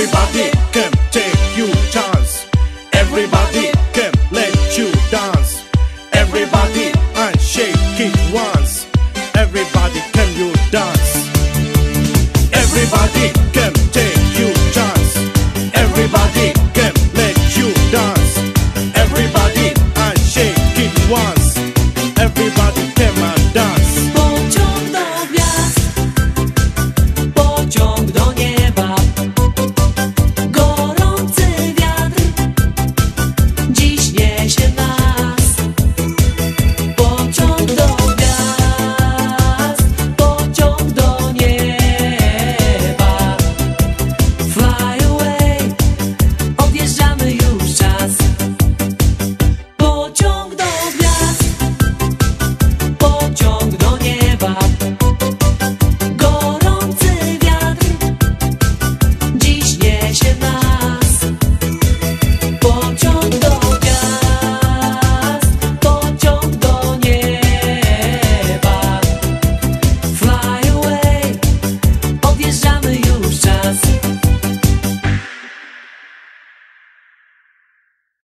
Everybody can take you chance. Everybody can let you dance. Everybody and shake it once. Everybody can you dance. Everybody